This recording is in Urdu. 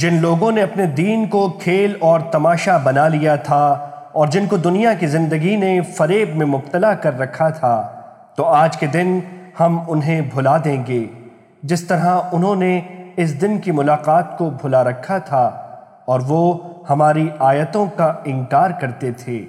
جن لوگوں نے اپنے دین کو کھیل اور تماشا بنا لیا تھا اور جن کو دنیا کی زندگی نے فریب میں مبتلا کر رکھا تھا، تو آج کے دن ہم انہیں بھلا دیں گے۔ جس طرح انہوں نے اس دن کی ملاقات کو بھلا رکھا تھا اور وہ ہماری آیتوں کا انکار کرتے تھے۔